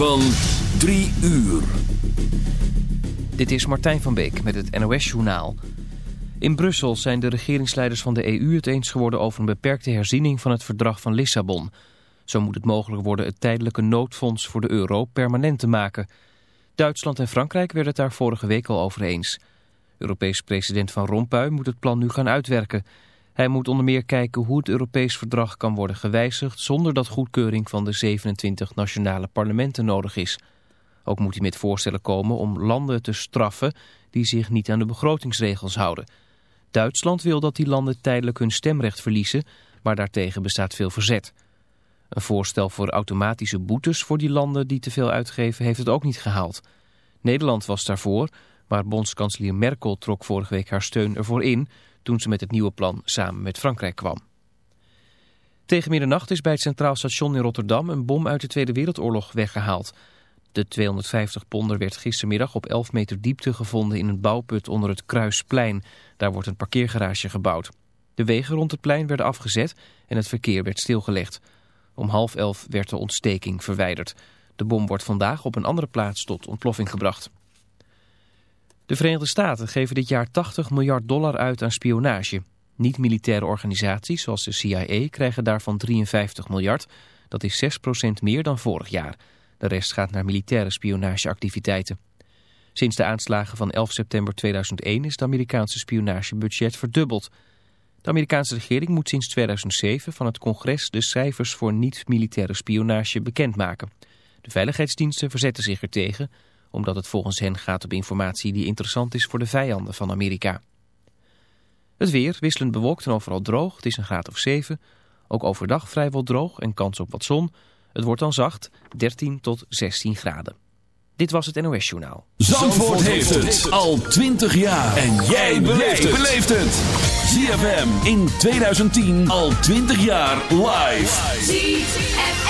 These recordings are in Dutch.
van 3 uur. Dit is Martijn van Beek met het NOS-journaal. In Brussel zijn de regeringsleiders van de EU het eens geworden over een beperkte herziening van het verdrag van Lissabon. Zo moet het mogelijk worden het tijdelijke noodfonds voor de euro permanent te maken. Duitsland en Frankrijk werden het daar vorige week al over eens. Europees president Van Rompuy moet het plan nu gaan uitwerken. Hij moet onder meer kijken hoe het Europees verdrag kan worden gewijzigd... zonder dat goedkeuring van de 27 nationale parlementen nodig is. Ook moet hij met voorstellen komen om landen te straffen... die zich niet aan de begrotingsregels houden. Duitsland wil dat die landen tijdelijk hun stemrecht verliezen... maar daartegen bestaat veel verzet. Een voorstel voor automatische boetes voor die landen die te veel uitgeven... heeft het ook niet gehaald. Nederland was daarvoor, maar bondskanselier Merkel trok vorige week haar steun ervoor in toen ze met het nieuwe plan samen met Frankrijk kwam. Tegen middernacht is bij het Centraal Station in Rotterdam een bom uit de Tweede Wereldoorlog weggehaald. De 250 ponder werd gistermiddag op 11 meter diepte gevonden in een bouwput onder het Kruisplein. Daar wordt een parkeergarage gebouwd. De wegen rond het plein werden afgezet en het verkeer werd stilgelegd. Om half elf werd de ontsteking verwijderd. De bom wordt vandaag op een andere plaats tot ontploffing gebracht. De Verenigde Staten geven dit jaar 80 miljard dollar uit aan spionage. Niet-militaire organisaties zoals de CIA krijgen daarvan 53 miljard. Dat is 6% meer dan vorig jaar. De rest gaat naar militaire spionageactiviteiten. Sinds de aanslagen van 11 september 2001 is het Amerikaanse spionagebudget verdubbeld. De Amerikaanse regering moet sinds 2007 van het congres de cijfers voor niet-militaire spionage bekendmaken. De veiligheidsdiensten verzetten zich ertegen omdat het volgens hen gaat om informatie die interessant is voor de vijanden van Amerika. Het weer wisselend bewolkt en overal droog. Het is een graad of 7. Ook overdag vrijwel droog en kans op wat zon. Het wordt dan zacht, 13 tot 16 graden. Dit was het NOS Journaal. Zandvoort, Zandvoort heeft het al 20 jaar. En jij beleeft het. ZFM in 2010 al 20 jaar live. ZFM.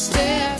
step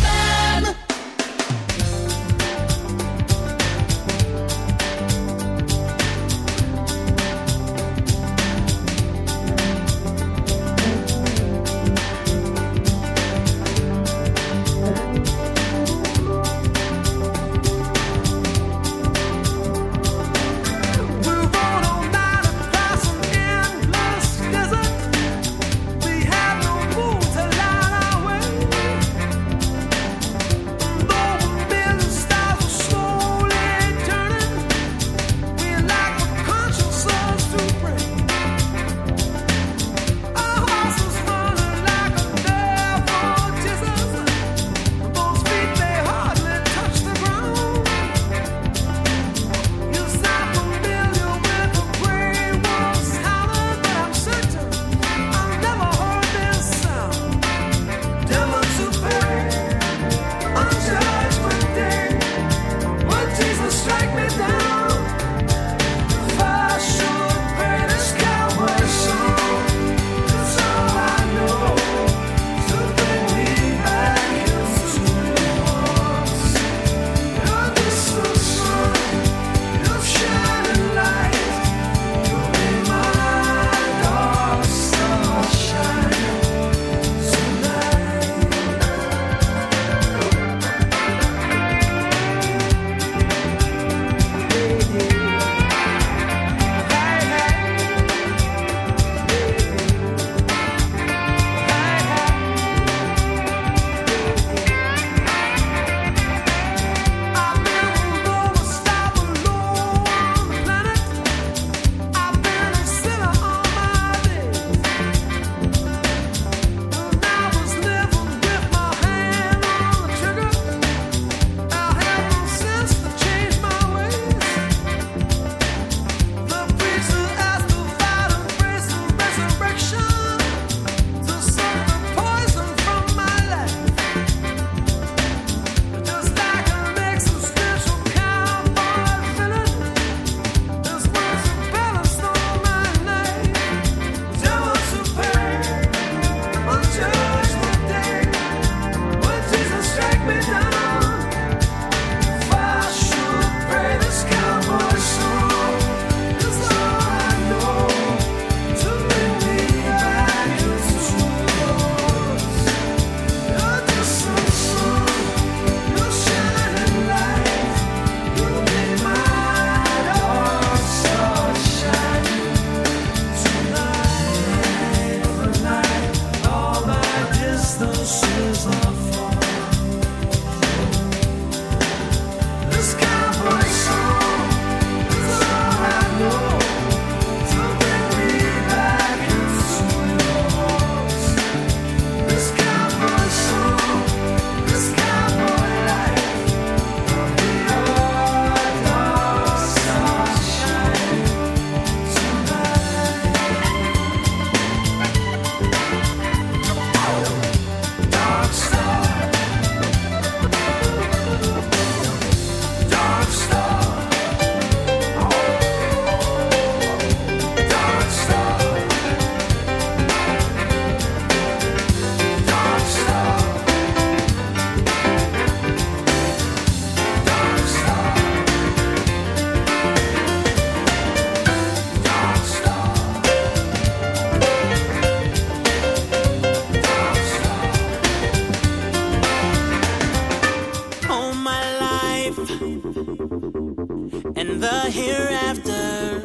the hereafter.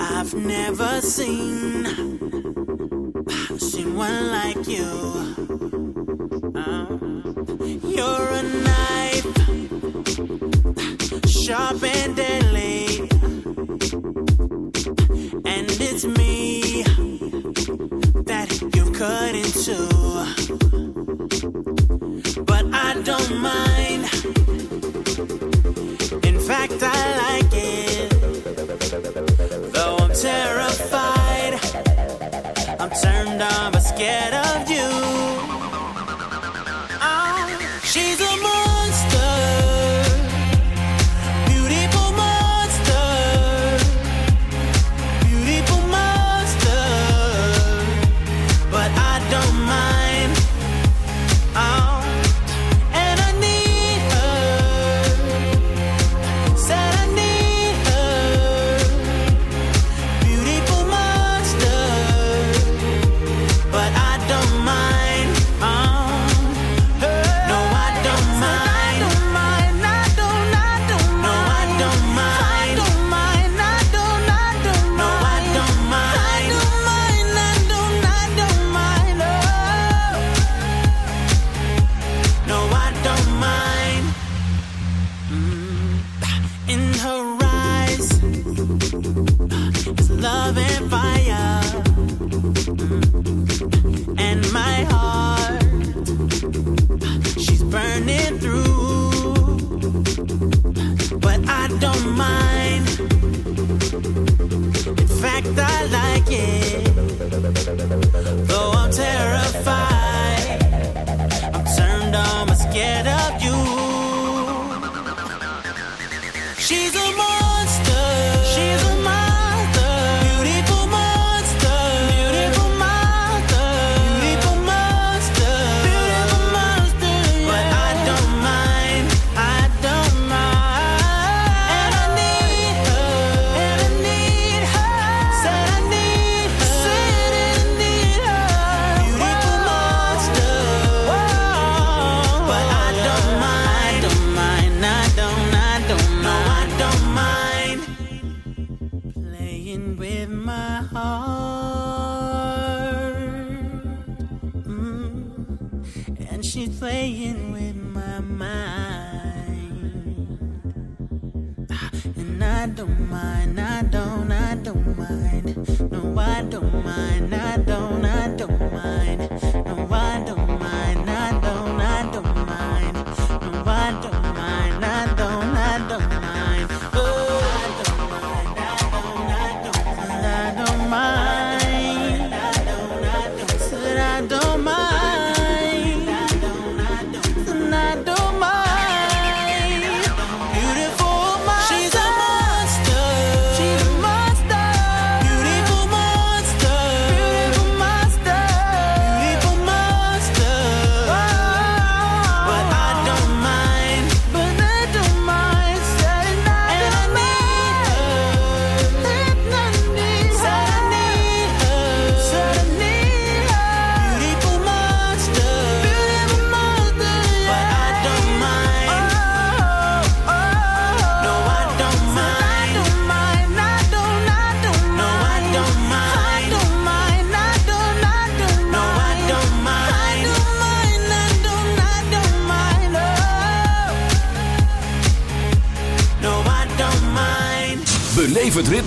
I've never seen seen one like you. Uh, you're a knife sharp and deadly. And it's me that you cut into. But I don't mind I like it. Though I'm terrified, I'm turned on but scared. don't mind. In fact, I like it.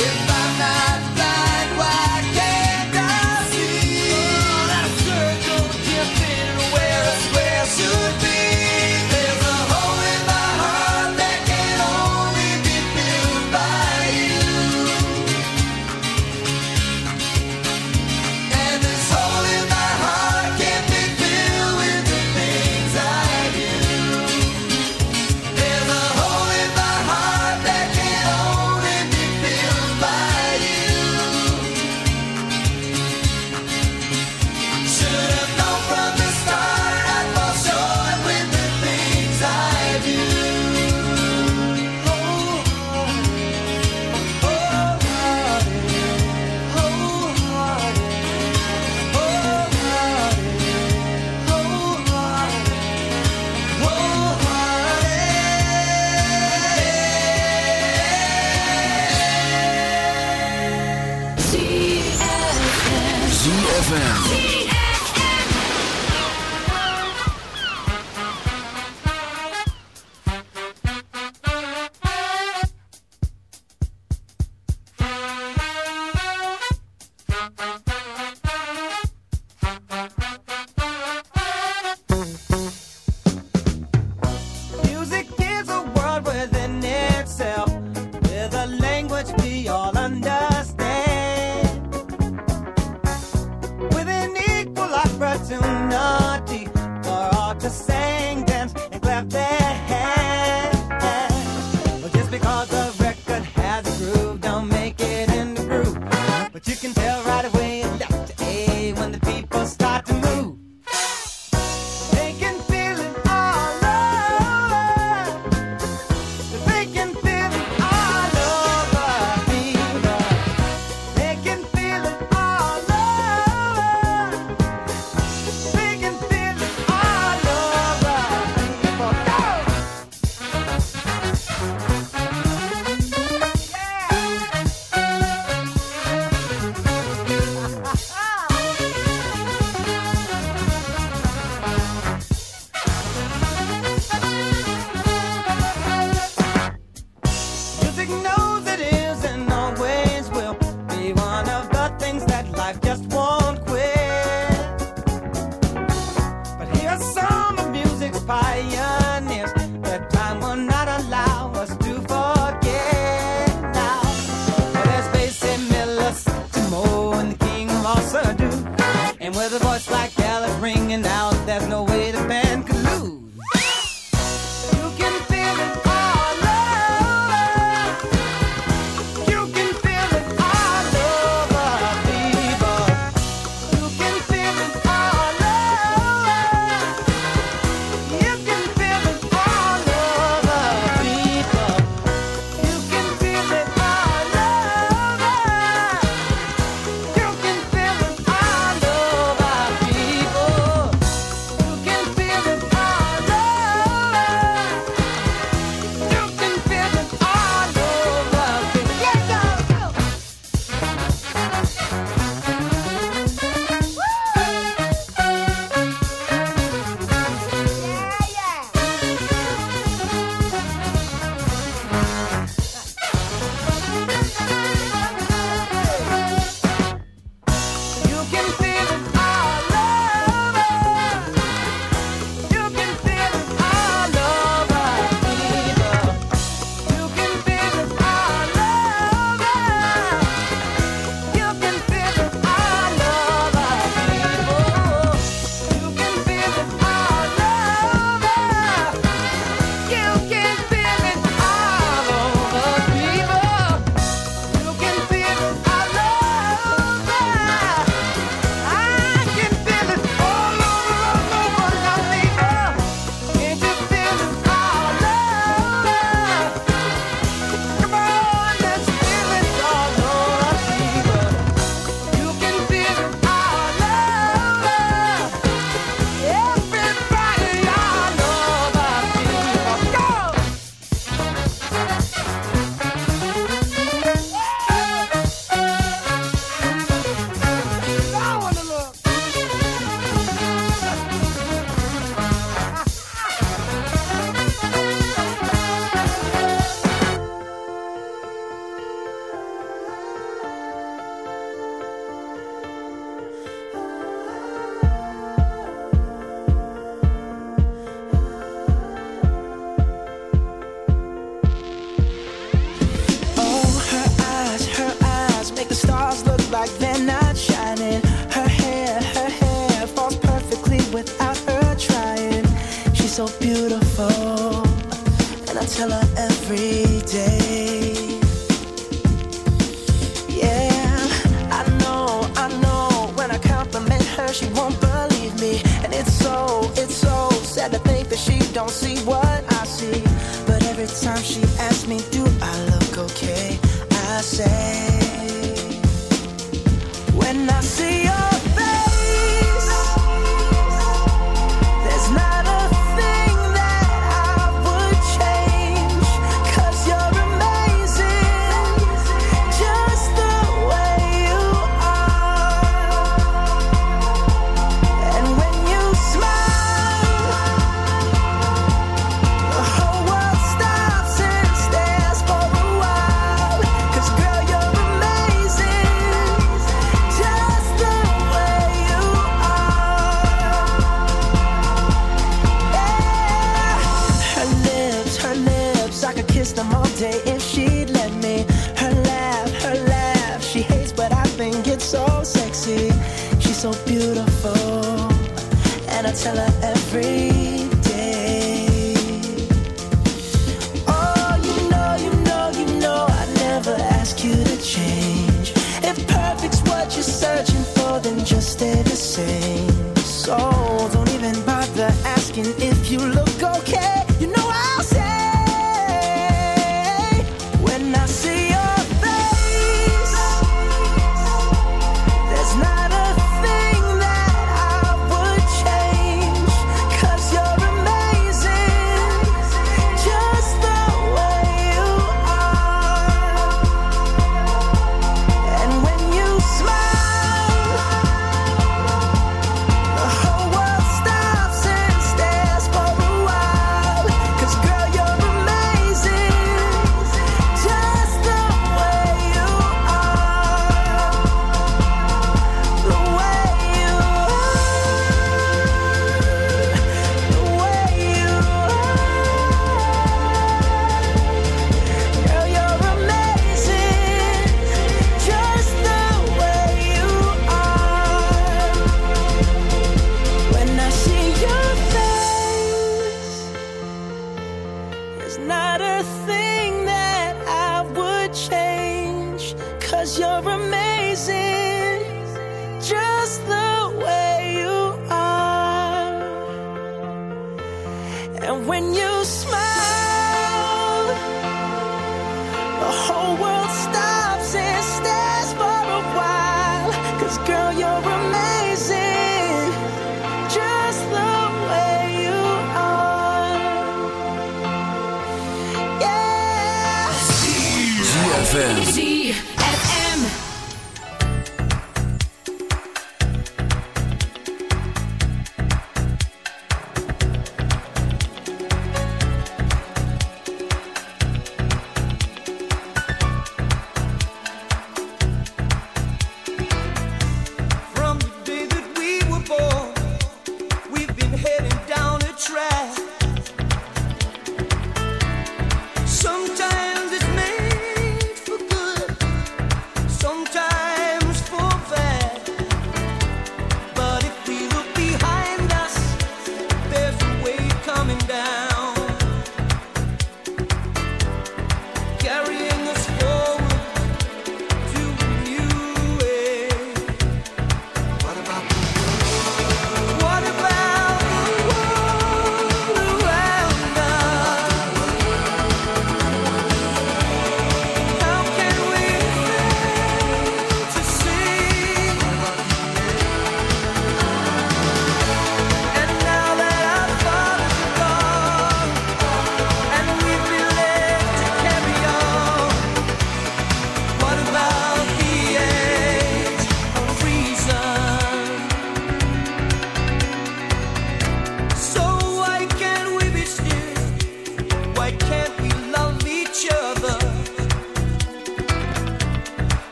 Yeah.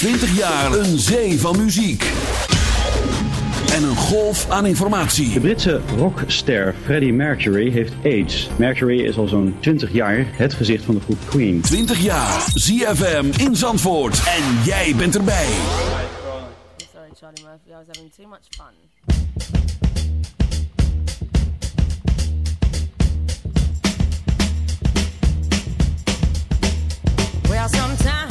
20 jaar een zee van muziek. En een golf aan informatie. De Britse rockster Freddie Mercury heeft AIDS. Mercury is al zo'n 20 jaar het gezicht van de groep Queen. 20 jaar. ZFM in Zandvoort. En jij bent erbij. Sorry, Charlie Murphy. I was having too much fun. Well, sometimes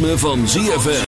ritme van ZFM.